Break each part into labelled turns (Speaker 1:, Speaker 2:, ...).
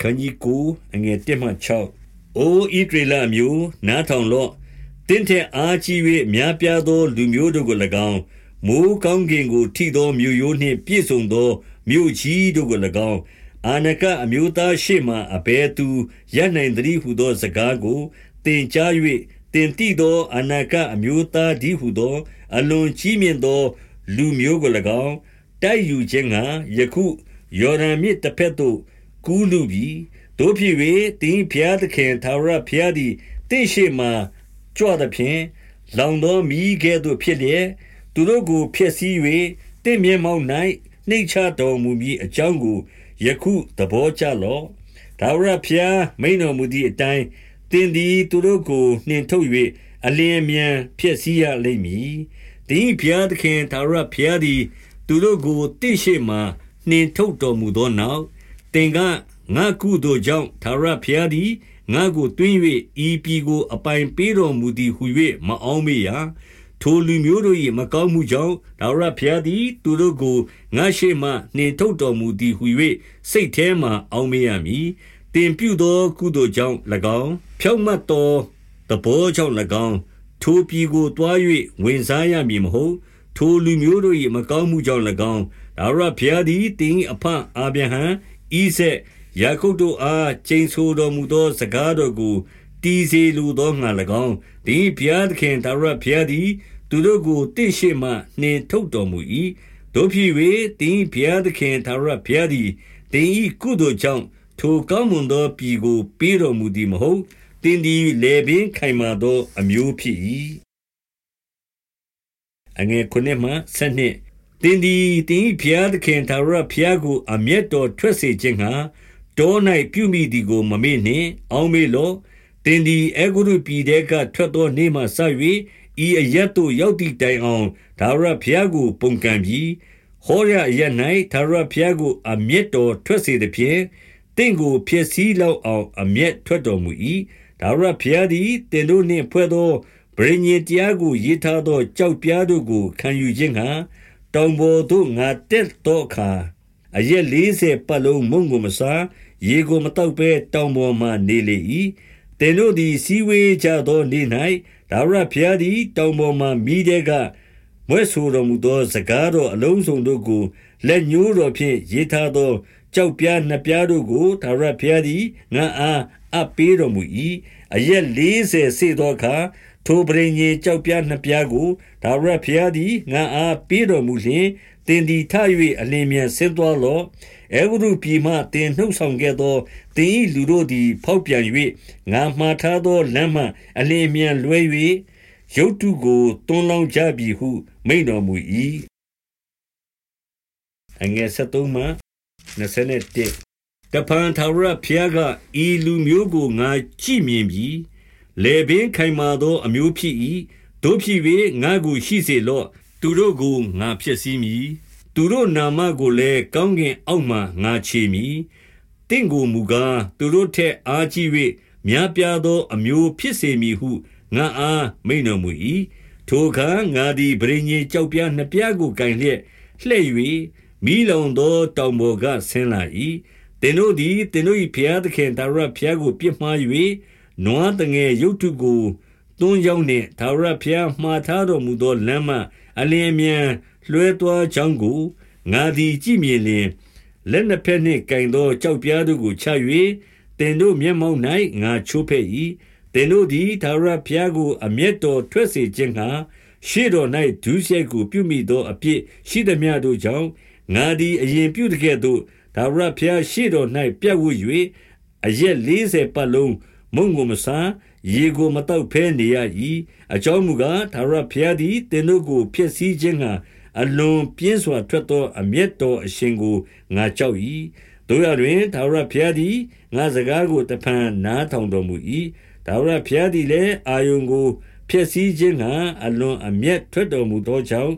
Speaker 1: ခန်းကြီးကိုအငယ်1မှ6အိုဣဒရလမျိုးနားထောင်လော့တင်းတဲ့အားကြီး၍များပြားသော လူမျိုးတို့ကို၎င်းမိုးကောင်းကင်ကို ထိသောမြို့ရိုးနှင့်ပြည့်စုံသောမြို့ကြီးတို့ကို၎င်းအာနကအမျိုးသားရှေ့မှအဘဲသူရနိုင်သည်ဟုသောစကားကိုတင်ကြား၍တင်တိသောအနာကအမျိုးသားဒီဟုသော အလွန်ကြီးမြင့်သော လူမျိုးကို၎င်းတိုက်ယူခြင်းကယခုယော်ဒန်မြစ်တစ်ဖက်သို့ ကူးလူပြီးတို့ဖြစ်၍တင်းဖျားသခင်သာရဖျားသည်တင့်ရှိမှကြွသည်ဖြင့်လောင်သောမိကဲ့သို့ဖြစ်လျက်သူတို့ကိုဖျက်ဆီး၍တင့်မြဲမောင်း၌နှိမ့်ချတော်မူမည်အကြောင်းကိုယခုသဘောကျလော့ဒါဝရဖျားမိန်တော်မူသည့်အတိုင်းတင်သည်သူတို့ကိုနှင်ထုတ်၍အလင်းမြန်ဖျက်ဆီးရလိမ့်မည်တင်းဖျားသခင်ဒါဝရဖျားသည် သူတို့ကိုတင့်ရှိမှနှင်ထုတ်တော်မူသောနောက် တင်ကငါကုသိုလ်ကြောင့်သာရဖျားသည် ငါကိုတွင်း၍ဤပြည်ကို အပိုင်ပေးတော်မူသည်ဟု၍မအောင်မေရထိုလူမျိုးတို့၏မကောင်းမှုကြောင့်ဒါဝရဖျားသည် သူတို့ကို ငါရှိမှ နှင်ထုတ်တော်မူသည်ဟု၍စိတ်ထဲမှအောင်မေရမည်တင်ပြုသော ကုသိုလ်ကြောင့်၎င်း ဖြောင့်မတ်သောတဘောကြောင့်၎င်း ထိုပြည်ကိုတွား၍ဝင်စားရမည်မဟုတ် ထိုလူမျိုးတို့၏မကောင်းမှုကြောင့်၎င်းဒါဝရဘုရားသည်တင်းအဖအာဗြဟံ ဣဇက်ယာကုပ်တို့အားချိန်ဆိုတော်မူသော စကားတော်ကိုတီးစေလိုသောငါ၎င်းဒီဘုရားသခင်တရဘုရားသည်သူတို့ကိုတင့်ရှိမှနှင်ထုတ်တော်မူ၏တို့ဖြစ်၍တင်းဘုရားသခင်သာရဘုရားသည်တင်းဤကုသိုလ်ကြောင့်ထိုကောင်းမွန်သောပြည်ကို ပေးတော်မူသည်မဟုတ်တင်းဒီလေပင်ခိုင်မာသော အမျိုးဖြစ်၏အငယ်9မှ12 သင်သည်တင်၏ဘုရားသခင်သာရဘုရားကို အမျက်တော်ထွက်စေခြင်းဟာတော၌ပြုမိသည်ကို မမေ့နှင့် အောင်းမေလောသင်သည်အေဂုရုပြည်တဲကထွက်သောနေ့မှစ၍ဤအရက်သို့ရောက်သည့်တိုင်အောင်သာရဘုရားကို ပုန်ကန်ပြီးဟောရအရက်၌သာရဘုရားကို အမျက်တော်ထွက်စေသည်ဖြင့်တင့်ကိုဖြည့်ဆည်းလောက်အောင်အမျက်ထွက်တော်မူ၏ဒါရဘုရားသည်တင်တို့နှင့်ဖွဲ့သောဗြိဉ္ဉ်တရားကိုရေးထားသောကြောက်ပြားတို့ကိုခံယူခြင်းဟာ တောင်ပေါ်သို့ငါတက်သောအခါအရက်40ပတ်လုံးမုံကိုမစားရေကိုမတောက်ဘဲတောင်ပေါ်မှနေလေ၏တင်တို့သည်စီဝေးကြသောနေ့၌ဒါဝရဖျားသည်တောင်ပေါ်မှမိတဲ့ကမွဲဆိုတော်မူသောစကားတော်အလုံးစုံတို့ကိုလက်ညှိုးတော်ဖြင့်ရေးထားသောကြောက်ပြားနှစ်ပြားတို့ကိုဒါဝရဖျားသည်ငါအားအပ်ပေးတော်မူ၏အရက်40စေသောအခါ ထိုပရိညေကြောက်ပြားနှစ်ပြားကိုဒါဝရဖျားသည်ငါအားပေးတော်မူလျှင်တင်ဒီထ၍အလင်းမြန်ဆင်းသွားလောအဲဂရုပြည်မှတင်နှုတ်ဆောင်ခဲ့သောတင်ဤလူတို့သည် ဖောက်ပြန်၍ငါမှားထားသောလမ်းမှအလင်းမြန်လွဲ၍ရုတ်တုကိုတွန်းလောင်းကြပြီဟု မိန်တော်မူ၏အငယ်73မှ21တပန်ထာဝရဘုရားကဤလူမျိုးကိုငါကြည့်မြင်ပြီး လေပင်ခိုင်မာသောအမျိုးဖြစ်၏တို့ဖြစ်၍ငါကိုရှိစေလော့သူတို့ကိုငါဖြစ်စည်းမည်သူတို့နာမကိုလည်းကောင်းကင်အောက်မှငါချေမည်တင့်ကိုမူကားသူတို့ထက်အားကြီး၍များပြားသောအမျိုးဖြစ်စေမည်ဟုငါအားမိန်တော်မူ၏ထိုအခါငါသည်ဗြိညင်ကြောက်ပြားနှစ်ပြားကိုကင်လျက်လှဲ့၍မိလောင်သောတောင်ပေါ်ကဆင်းလာ၏တင်တို့သည်တင်တို့၏ဖျားသခင်ဒါရဖျားကိုပြစ်မှား၍ နွားတငယ်ရုတ်တုကိုတွန်းကြောင်းနှင့်ဒါဝရဖျားမှားထားတော်မူသောလမ်းမှအလင်းမြန်လွှဲသွားကြောင်းကိုငါသည်ကြည့်မြင်လျင်လက်နှစ်ဖက်နှင့်ကင်သောကြောက်ပြားတို့ကိုချ၍တင်တို့မျက်မှောက်၌ငါချိုးဖဲ့၏တင်တို့သည်ဒါဝရဖျားကိုအမျက်တော်ထွက်စေခြင်းငှာရှေ့တော်၌ဒုစရိုက်ကိုပြုမိသောအပြစ်ရှိသည်များတို့ကြောင့်ငါသည်အရင်ပြုတကဲ့သို့ဒါဝရဖျားရှေ့တော်၌ပြတ်ဝ၍အရက်40ပတ်လုံး မုံကိုမဆာရေကိုမတောက်ဖဲနေရ၏အကြောင်းမူကားဒါရဖျားသည်တင်တို့ကိုဖျက်ဆီးခြင်းကအလွန်ပြင်းစွာထွက်သောအမျက်တော်အရှင်ကိုငါကြောက်၏တို့ရတွင်ဒါရဖျားသည်ငါစကားကိုတဖန်နားထောင်တော်မူ၏ဒါရဖျားသည်လည်းအာယုန်ကိုဖျက်ဆီးခြင်းကအလွန်အမျက်ထွက်တော်မူသောကြောင့်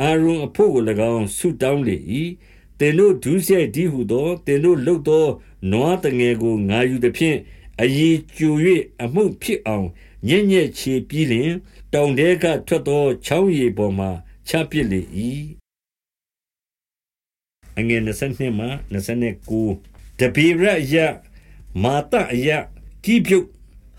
Speaker 1: အာရုံအဖို့ကို၎င်းဆုတောင်းလေ၏တင်တို့ဒုစရိုက်ဒီဟုသောတင်တို့လှုပ်သောနွားတငယ်ကိုငါယူသည်ဖြင့် အည်ကျူ၍အမှုဖြစ်အောင်ညံ့ညက်ချေပြီးလျင်တောင်တဲကထွက်သောချောင်းရီပေါ်မှချပစ်လေ၏အငယ်22မှ29တပိရယမာတအယကိပြုတ်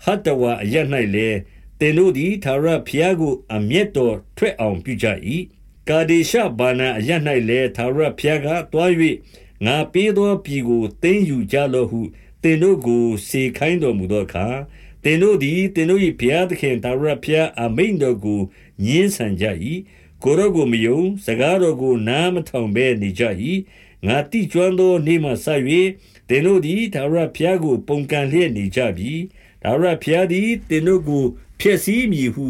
Speaker 1: ဟတ္တဝါအယ၌လည်းတင်တို့သည်သာရဖျားကိုအမျက်တော်ထွက်အောင်ပြုကြ၏ကာဒေရှဘာနာအယ၌လည်းသာရဖျားကတွား၍ငါပေးသောပြည်ကိုသိမ်းယူကြလော့ဟု တင်တို့ကိုစေခိုင်းတော်မူသောအခါတင်တို့သည်တင်တို့၏ဘုရားသခင်သာရဖျားအမိန်တော်ကိုညှင်းဆန်ကြ၏ကိုရောကိုမယုံ စကားတော်ကိုနားမထောင်ဘဲနေကြ၏ငါတိကျွမ်းသောနေ့မှစ၍တင်တို့သည်သာရဘုရားကိုပုန်ကန်လျက်နေကြပြီသာရဘုရားသည်တင်တို့ကိုဖျက်ဆီးမည်ဟု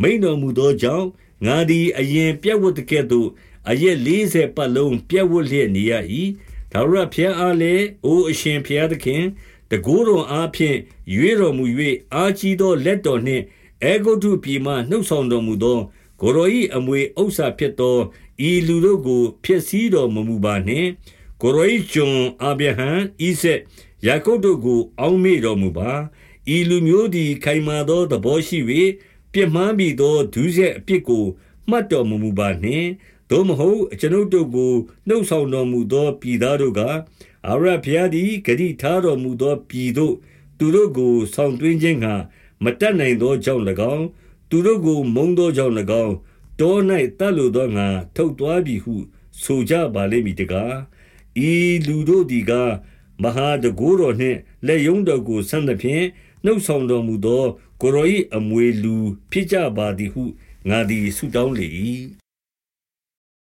Speaker 1: မိန်တော်မူသောကြောင့်ငါသည်အရင်ပြက်ဝတ်တကဲ့သို့အရက်40ပတ်လုံးပြက်ဝတ်လျက်နေရ၏ သာရဘုရားအားလည်းအိုအရှင်ဘုရားသခင်တကိုးတော်အားဖြင့်ရွေးတော်မူ၍အာကြီးသောလက်တော်နှင့်အေဂုတုပြည်မှနှုတ်ဆောင်တော်မူသောကိုရောဤအမွေဥစ္စာဖြစ်သောဤလူတို့ကိုဖျက်ဆီးတော်မမူပါနှင့်ကိုရောဤကျွန်အာဗြဟံဣဆက်ယာကုပ်တို့ကို အောင်းမေတော်မူပါဤလူမျိုးသည်ခိုင်မာသောသဘောရှိ၍ပြစ်မှားမိသောဒုစရိုက်အပြစ်ကိုမှတ်တော်မမူပါနှင့် သို့မဟုတ်အကျွန်ုပ်တို့ကိုနှုတ်ဆောင်တော်မူသောပြည်သားတို့ကအာရဖျားသည်ဂတိထားတော်မူသောပြည်သို့သူတို့ကိုဆောင်တွင်းခြင်းကမတတ်နိုင်သောကြောင့်၎င်းသူတို့ကိုမုံသောကြောင့်၎င်းတော၌တတ်လိုသောငါထုတ်သွားပြီဟု ဆိုကြပါလိမ့်မည်တကားဤလူတို့သည်ကမဟာတကိုးတော်နှင့်လက်ယုံတော်ကိုဆန့်သဖြင့်နှုတ်ဆောင်တော်မူသောကိုရော၏အမွေလူ ဖြစ်ကြပါသည်ဟုငါသည်ဆုတောင်းလေ၏